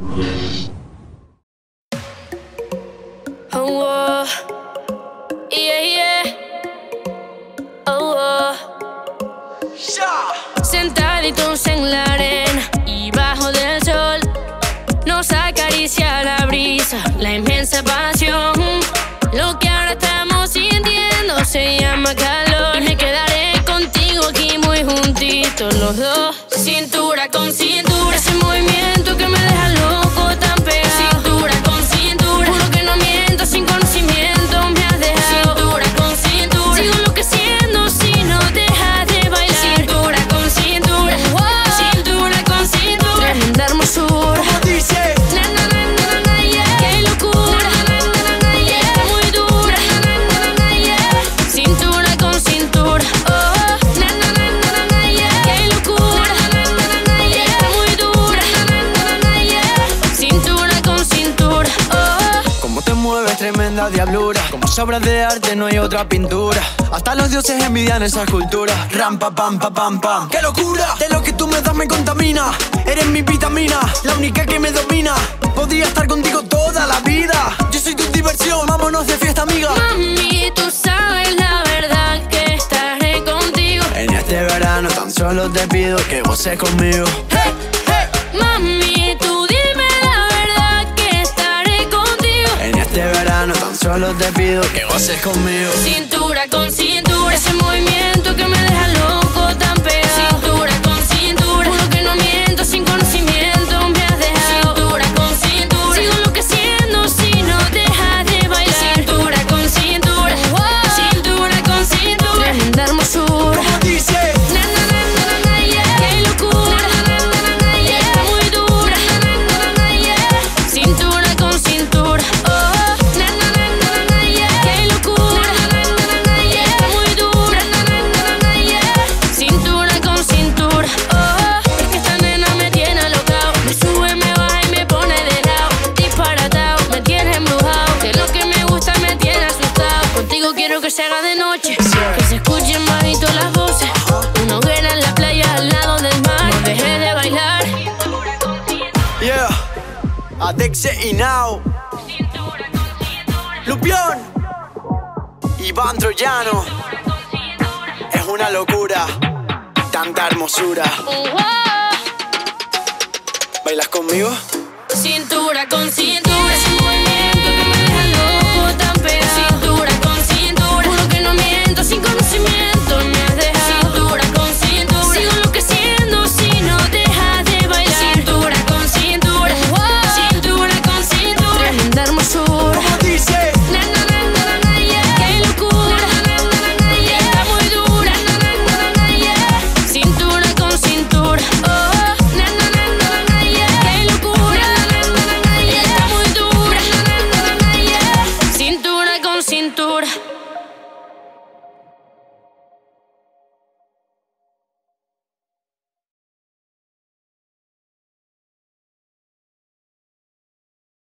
Oh, oh. Yeah, yeah. Oh, oh. Sentaditos en la arena y bajo del sol, nos acaricia la brisa, la inmensa pasión. Lo que ahora estamos sintiendo se llama calor. Y me quedaré contigo aquí muy juntitos los dos, cintura con cintura. Ese movimiento que me tremenda diablura. Como sobras de arte, no hay otra pintura. Hasta los dioses envidian esa escultura. Ram, pa, pam, pa, pam, pam. ¡Qué locura! De lo que tú me das me contamina. Eres mi vitamina, la única que me domina. Podría estar contigo toda la vida. Yo soy tu diversión, vámonos de fiesta, amiga. Mami, tú sabes la verdad que estaré contigo. En este verano tan solo te pido que goces conmigo. Hey, hey. Mami, verano tan solo te pido que goces conmigo. Cintura con cintura, ese movimiento que me deja loco que se haga de noche. Que se escuchen bajito las voces. Una hoguera en la playa al lado del mar. No dejé de bailar. yeah. Adexe y Now. Lupión. Iván Troyano. Es una locura. Tanta hermosura. ¿Bailas conmigo? Cintura con cintura.